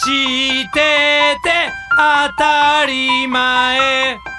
知ってて当たり前。